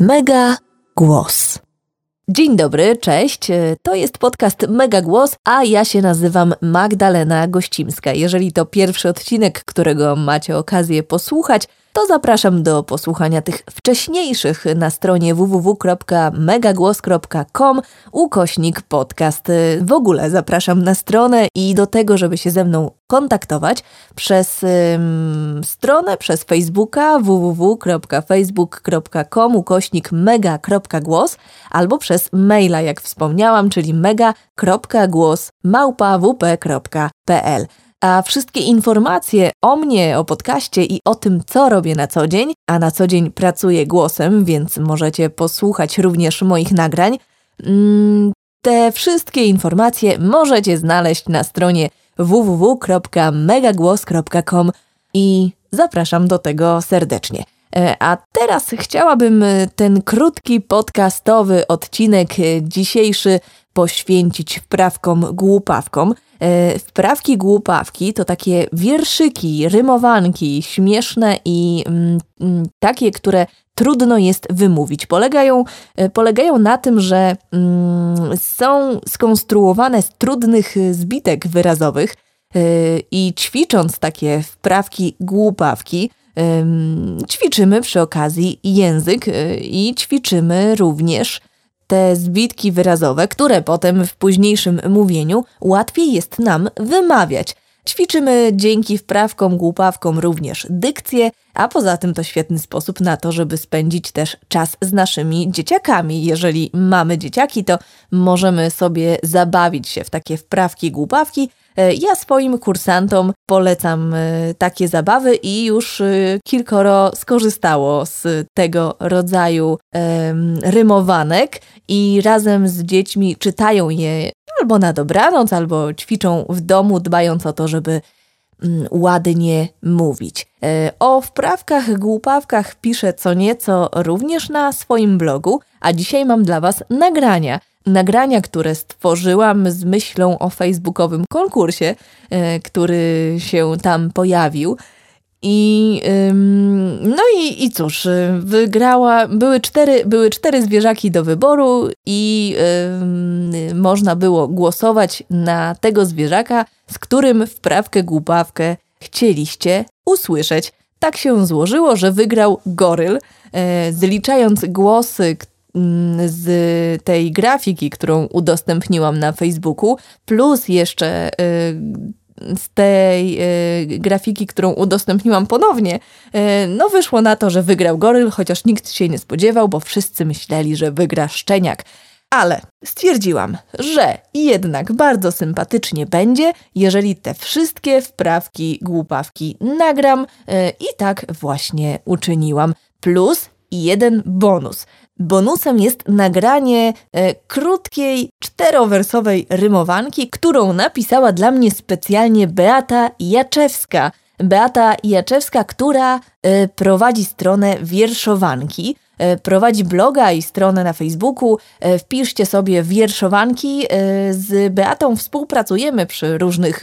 Mega Głos. Dzień dobry, cześć. To jest podcast Mega Głos, a ja się nazywam Magdalena Gościmska. Jeżeli to pierwszy odcinek, którego macie okazję posłuchać, to zapraszam do posłuchania tych wcześniejszych na stronie www.megagłos.com ukośnik podcast. W ogóle zapraszam na stronę i do tego, żeby się ze mną kontaktować przez ym, stronę, przez Facebooka www.facebook.com ukośnik mega.głos albo przez maila, jak wspomniałam, czyli mega.głos małpa.wp.pl. A wszystkie informacje o mnie, o podcaście i o tym, co robię na co dzień, a na co dzień pracuję głosem, więc możecie posłuchać również moich nagrań. Mm, te wszystkie informacje możecie znaleźć na stronie www.megagłos.com i zapraszam do tego serdecznie. E, a teraz chciałabym ten krótki podcastowy odcinek dzisiejszy poświęcić wprawkom głupawkom. E, wprawki głupawki to takie wierszyki, rymowanki śmieszne i mm, mm, takie, które trudno jest wymówić. Polegają, e, polegają na tym, że mm, są skonstruowane z trudnych zbitek wyrazowych e, i ćwicząc takie wprawki głupawki, ćwiczymy przy okazji język i ćwiczymy również te zbitki wyrazowe, które potem w późniejszym mówieniu łatwiej jest nam wymawiać. Ćwiczymy dzięki wprawkom, głupawkom również dykcję, a poza tym to świetny sposób na to, żeby spędzić też czas z naszymi dzieciakami. Jeżeli mamy dzieciaki, to możemy sobie zabawić się w takie wprawki, głupawki, ja swoim kursantom polecam e, takie zabawy i już e, kilkoro skorzystało z tego rodzaju rymowanek i razem z dziećmi czytają je albo na dobranoc, albo ćwiczą w domu, dbając o to, żeby mm, ładnie mówić. O wprawkach, głupawkach piszę co nieco również na swoim blogu, a dzisiaj mam dla Was nagrania nagrania, które stworzyłam z myślą o facebookowym konkursie, e, który się tam pojawił. I no i, i cóż, wygrała, były cztery, były cztery zwierzaki do wyboru i można było głosować na tego zwierzaka, z którym wprawkę głupawkę chcieliście usłyszeć. Tak się złożyło, że wygrał goryl, e, zliczając głosy, z tej grafiki, którą udostępniłam na Facebooku, plus jeszcze y, z tej y, grafiki, którą udostępniłam ponownie, y, no wyszło na to, że wygrał goryl, chociaż nikt się nie spodziewał, bo wszyscy myśleli, że wygra szczeniak. Ale stwierdziłam, że jednak bardzo sympatycznie będzie, jeżeli te wszystkie wprawki, głupawki nagram i tak właśnie uczyniłam. Plus jeden bonus. Bonusem jest nagranie e, krótkiej, czterowersowej rymowanki, którą napisała dla mnie specjalnie Beata Jaczewska. Beata Jaczewska, która e, prowadzi stronę wierszowanki. E, prowadzi bloga i stronę na Facebooku. E, wpiszcie sobie wierszowanki. E, z Beatą współpracujemy przy różnych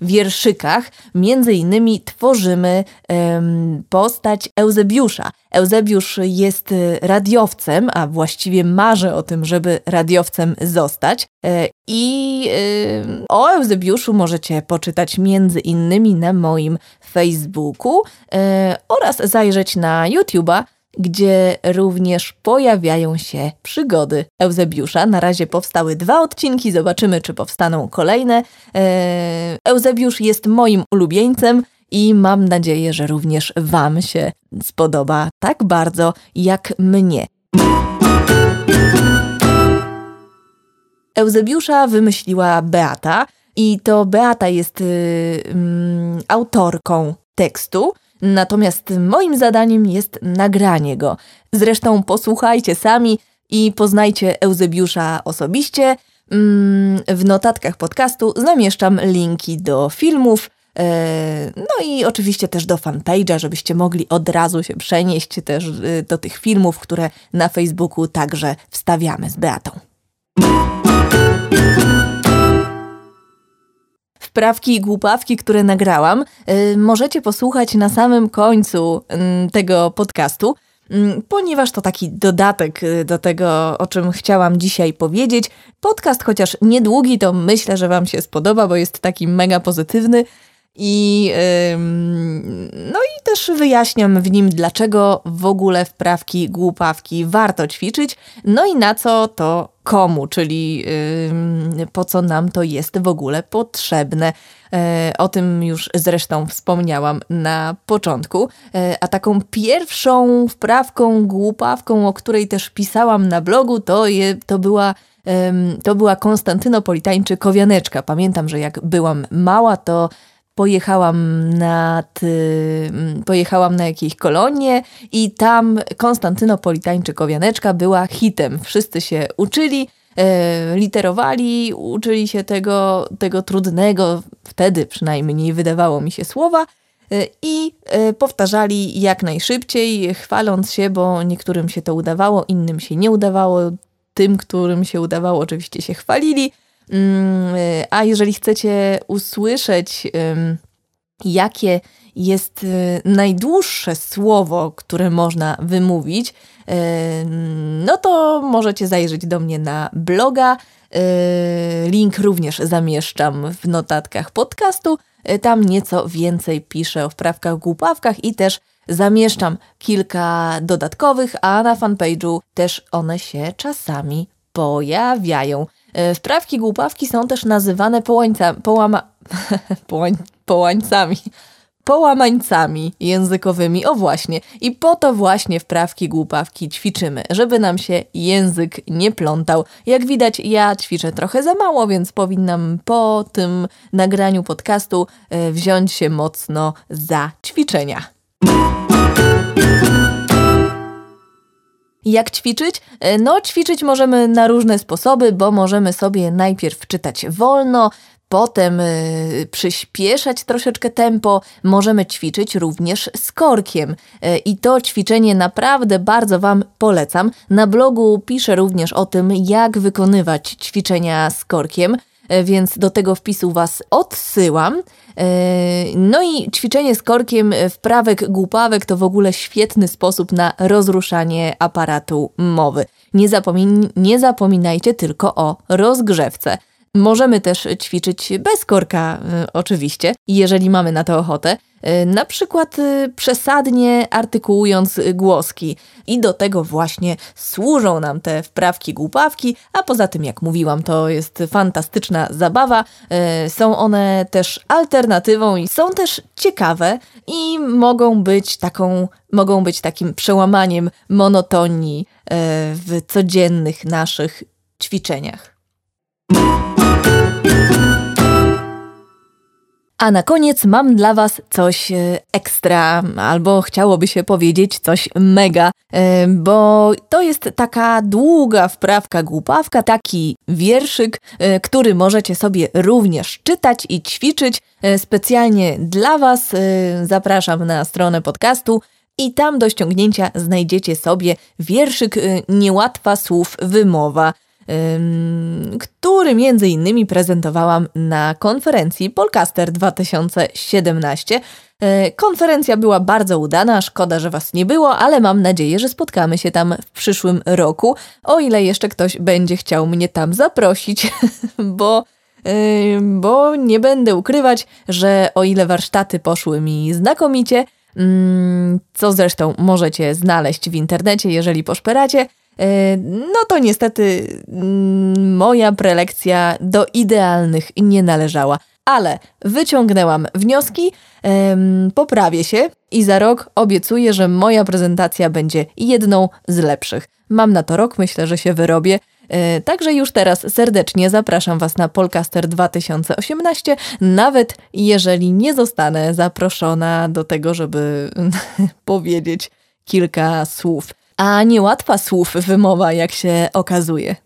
wierszykach między innymi tworzymy um, postać Eusebiusza. Eusebiusz jest y, radiowcem, a właściwie marzy o tym, żeby radiowcem zostać. E, I y, o Eusebiuszu możecie poczytać między innymi na moim Facebooku e, oraz zajrzeć na YouTube'a gdzie również pojawiają się przygody Eusebiusza. Na razie powstały dwa odcinki, zobaczymy, czy powstaną kolejne. E, Eusebiusz jest moim ulubieńcem i mam nadzieję, że również Wam się spodoba tak bardzo jak mnie. Eusebiusza wymyśliła Beata i to Beata jest y, mm, autorką tekstu. Natomiast moim zadaniem jest nagranie go. Zresztą posłuchajcie sami i poznajcie Eusebiusza osobiście. Mm, w notatkach podcastu zamieszczam linki do filmów, e, no i oczywiście też do fanpage'a, żebyście mogli od razu się przenieść też e, do tych filmów, które na Facebooku także wstawiamy z Beatą. Wprawki i głupawki, które nagrałam, y, możecie posłuchać na samym końcu mm, tego podcastu, mm, ponieważ to taki dodatek y, do tego, o czym chciałam dzisiaj powiedzieć. Podcast, chociaż niedługi, to myślę, że Wam się spodoba, bo jest taki mega pozytywny. I, no i też wyjaśniam w nim, dlaczego w ogóle wprawki, głupawki warto ćwiczyć, no i na co to komu, czyli po co nam to jest w ogóle potrzebne. E, o tym już zresztą wspomniałam na początku. E, a taką pierwszą wprawką, głupawką, o której też pisałam na blogu, to, je, to była to była Konstantynopolitańczyk-Kowianeczka. Pamiętam, że jak byłam mała, to pojechałam nad, pojechałam na jakieś kolonie i tam Konstantynopolitańczyk-Owianeczka była hitem. Wszyscy się uczyli, e, literowali, uczyli się tego, tego trudnego, wtedy przynajmniej wydawało mi się słowa, e, i e, powtarzali jak najszybciej, chwaląc się, bo niektórym się to udawało, innym się nie udawało. Tym, którym się udawało, oczywiście się chwalili. Mm, a jeżeli chcecie usłyszeć, jakie jest y, najdłuższe słowo, które można wymówić, no to możecie zajrzeć do mnie na bloga. Y, link również zamieszczam w notatkach podcastu. Y, tam nieco więcej piszę o wprawkach, głupawkach i też zamieszczam kilka dodatkowych, a na fanpage'u też one się czasami pojawiają. E, wprawki głupawki są też nazywane połańca, połama, połań, połańcami, połamańcami językowymi. O właśnie. I po to właśnie wprawki głupawki ćwiczymy, żeby nam się język nie plątał. Jak widać, ja ćwiczę trochę za mało, więc powinnam po tym nagraniu podcastu e, wziąć się mocno za ćwiczenia. Jak ćwiczyć? E, no, ćwiczyć możemy na różne sposoby, bo możemy sobie najpierw czytać wolno, Potem y, przyspieszać troszeczkę tempo, możemy ćwiczyć również z korkiem. Y, I to ćwiczenie naprawdę bardzo Wam polecam. Na blogu piszę również o tym, jak wykonywać ćwiczenia z korkiem. E, więc do tego wpisu Was odsyłam. E, no i ćwiczenie z korkiem wprawek głupawek to w ogóle świetny sposób na rozruszanie aparatu mowy. Nie, zapomin nie zapominajcie tylko o rozgrzewce. Możemy też ćwiczyć bez korka, y, oczywiście, jeżeli mamy na to ochotę. Y, na przykład y, przesadnie artykułując głoski. I do tego właśnie służą nam te wprawki, głupawki, a poza tym, jak mówiłam, to jest fantastyczna zabawa. Są one też alternatywą i są też ciekawe i mogą być taką, mogą być takim przełamaniem monotonii w codziennych naszych ćwiczeniach. A na koniec mam dla Was coś e, ekstra, albo chciałoby się powiedzieć coś mega, e, bo to jest taka długa wprawka głupawka, taki wierszyk, e, który możecie sobie również czytać i ćwiczyć specjalnie dla Was. Zapraszam na stronę podcastu. I tam do ściągnięcia znajdziecie sobie wierszyk Niełatwa słów wymowa który między innymi prezentowałam na konferencji Polcaster 2017. E, konferencja była bardzo udana, szkoda, że Was nie było, ale mam nadzieję, że spotkamy się tam w przyszłym roku, o ile jeszcze ktoś będzie chciał mnie tam zaprosić, bo bo nie będę ukrywać, że o ile warsztaty poszły mi znakomicie, co zresztą możecie znaleźć w internecie, jeżeli poszperacie, no to niestety mm, moja prelekcja do idealnych nie należała. Ale wyciągnęłam wnioski, poprawię się i za rok obiecuję, że moja prezentacja będzie jedną z lepszych. Mam na to rok, myślę, że się wyrobię. E, także już teraz serdecznie zapraszam Was na Polcaster 2018, nawet jeżeli nie zostanę zaproszona do tego, żeby powiedzieć kilka słów a niełatwa słów wymowa, jak się okazuje.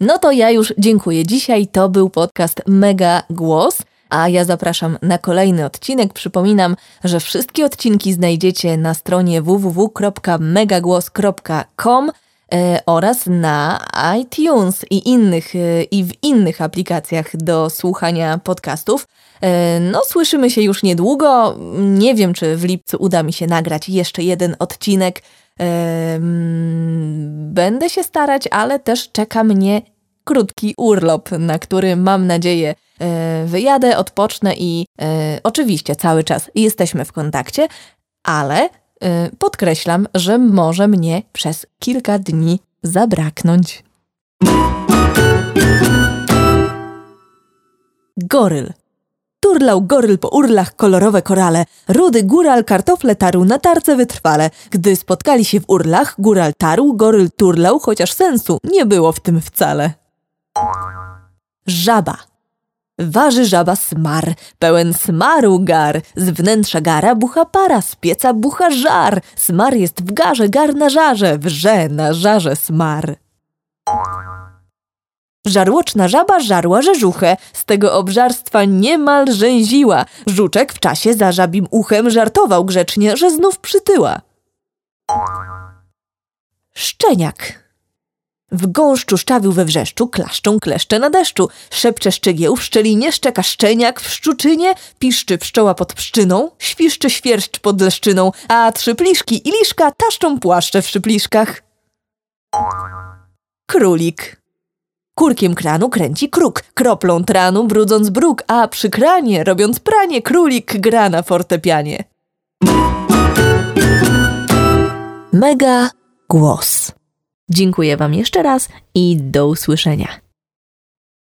No to ja już dziękuję. Dzisiaj to był podcast Mega Głos, a ja zapraszam na kolejny odcinek. Przypominam, że wszystkie odcinki znajdziecie na stronie www.megagłos.com. e, oraz na iTunes i, innych, e, i w innych aplikacjach do słuchania podcastów. E, no, słyszymy się już niedługo. Nie wiem, czy w lipcu uda mi się nagrać jeszcze jeden odcinek. Będę się starać, ale też czeka mnie krótki urlop, na który mam nadzieję wyjadę, odpocznę i oczywiście cały czas jesteśmy w kontakcie, ale podkreślam, że może mnie przez kilka dni zabraknąć. Goryl. Turlał goryl po urlach kolorowe korale. Rudy góral kartofle tarł na tarce wytrwale. Gdy spotkali się w urlach, góral tarł, goryl turlał, chociaż sensu nie było w tym wcale. Żaba. Waży żaba smar, pełen smaru gar. Z wnętrza gara bucha para, z pieca bucha żar. Smar jest w garze, gar na żarze, wrze na żarze smar. Żarłoczna żaba żarła rzeżuchę, z tego obżarstwa niemal rzęziła. Żuczek w czasie za żabim uchem żartował grzecznie, że znów przytyła. Szczeniak w gąszczu szczawił we wrzeszczu, klaszczą kleszcze na deszczu. Szepcze szczegieł w szczelinie, szczeka szczeniak w szczuczynie, piszczy pszczoła pod pszczyną, świszczy świerszcz pod leszczyną, a trzy pliszki i liszka taszczą płaszcze w szypliszkach. Królik. Kurkiem kranu kręci kruk, kroplą tranu brudząc bruk, a przy kranie, robiąc pranie, królik gra na fortepianie. Mega głos. Dziękuję Wam jeszcze raz i do usłyszenia.